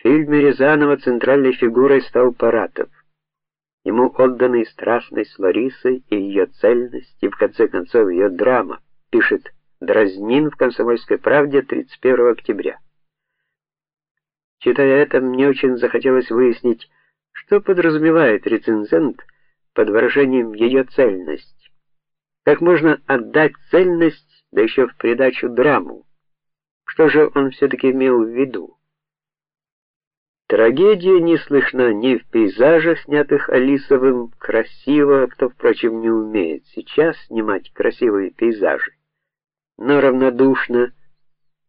В фильме Рязанова центральной фигурой стал Паратов. Ему отданы страстность Ларисы и ее цельность, и в конце концов ее драма, пишет Дразнин в Комсомольской правде 31 октября. Читая это, мне очень захотелось выяснить, что подразумевает рецензент под выражением ее цельность. Как можно отдать цельность, да еще в придачу драму? Что же он все таки имел в виду? Трагедия не слышна ни в пейзажах, снятых Алисовым красиво, кто, впрочем, не умеет сейчас снимать красивые пейзажи. Но равнодушно,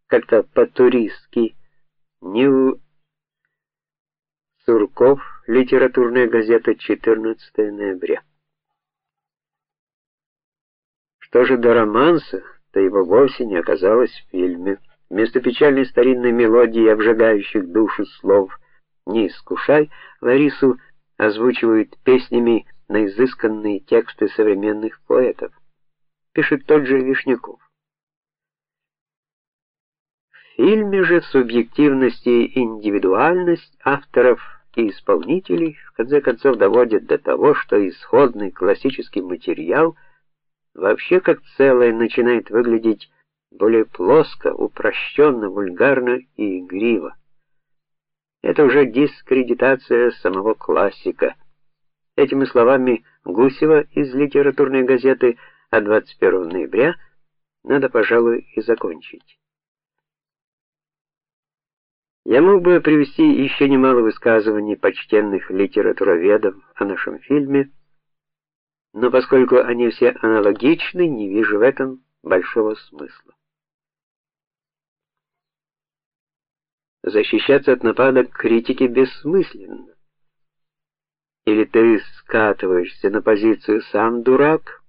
как-то по-туристски, ни у Сурков, литературная газета, 14 ноября. Что же до романса, то его вовсе не оказалось в фильме. Вместо печальной старинной мелодии, обжигающих душу слов, не искушай, Ларису озвучивают песнями на изысканные тексты современных поэтов. Пишет тот же Вишняков. В фильме же субъективность и индивидуальность авторов и исполнителей в конце концов доводят до того, что исходный классический материал вообще как целое начинает выглядеть более плоско, упрощенно, вульгарно и игриво. Это уже дискредитация самого классика. Этими словами Гусева из литературной газеты от 21 ноября надо, пожалуй, и закончить. Я мог бы привести еще немало высказываний почтенных литературоведов о нашем фильме, но поскольку они все аналогичны, не вижу в этом большого смысла. Защищаться от нападок критики бессмысленно. Или ты скатываешься на позицию сам дурак,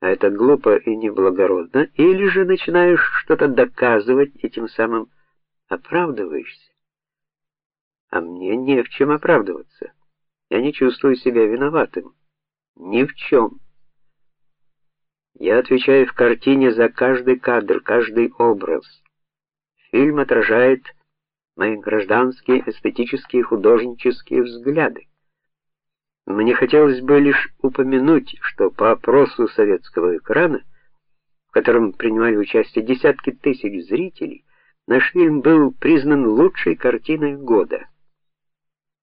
а это глупо и неблагородно, или же начинаешь что-то доказывать и тем самым оправдываешься. А мне не в чем оправдываться. Я не чувствую себя виноватым ни в чем. Я отвечаю в картине за каждый кадр, каждый образ. Фильм отражает мои гражданские, эстетические, художнические взгляды. Мне хотелось бы лишь упомянуть, что по опросу советского экрана, в котором принимали участие десятки тысяч зрителей, наш фильм был признан лучшей картиной года.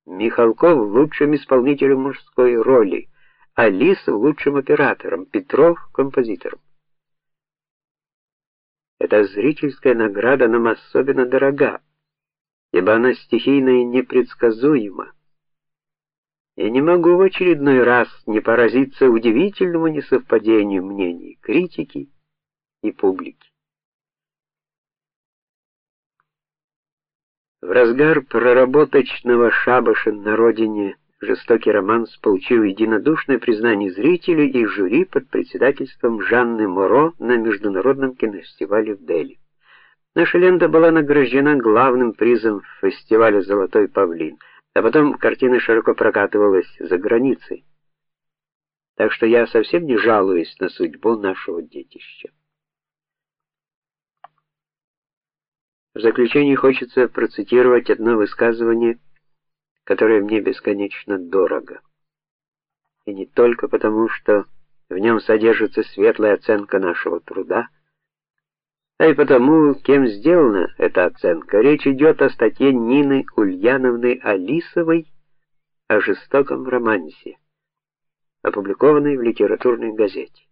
Михалков лучшим исполнителем мужской роли, Алиса лучшим оператором, Петров композитором. Эта зрительская награда нам особенно дорога, ибо она стихийна и непредсказуема. Я не могу в очередной раз не поразиться удивительному несовпадению мнений критики и публики. В разгар проработочного шабаша на родине жестокий романс получил единодушное признание зрителей и жюри под председательством Жанны Моро на международном кинофестивале в Дели. Наша лента была награждена главным призом фестиваля Золотой павлин, а потом картина широко прокатывалась за границей. Так что я совсем не жалуюсь на судьбу нашего детища. В заключение хочется процитировать одно высказывание, которое мне бесконечно дорого. И не только потому, что в нем содержится светлая оценка нашего труда, а и потому, кем сделана эта оценка. Речь идет о статье Нины Ульяновны Алисовой о жестоком романсе, опубликованной в литературной газете.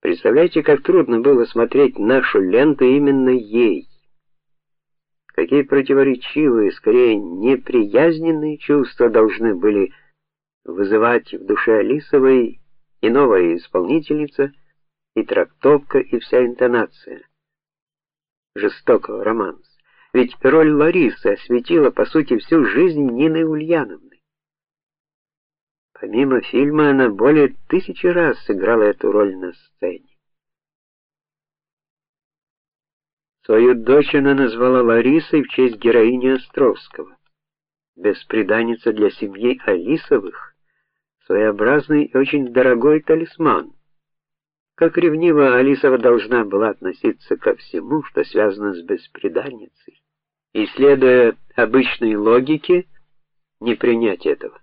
Представляете, как трудно было смотреть нашу ленту именно ей. Какие противоречивые, скорее неприязненные чувства должны были вызывать в душе Алисовой и новая исполнительница – и трактовка, и вся интонация жестокого романса. Ведь роль Ларисы осветила по сути всю жизнь Нины Ульяновны. Помимо фильма она более тысячи раз сыграла эту роль на сцене. Свою дочь она назвала Ларисой в честь героини Островского. Бесприданница для семьи Алисовых, своеобразный и очень дорогой талисман. Как ревниво Алисова должна была относиться ко всему, что связано с бесприданницей. и следуя обычной логике, не принять этого.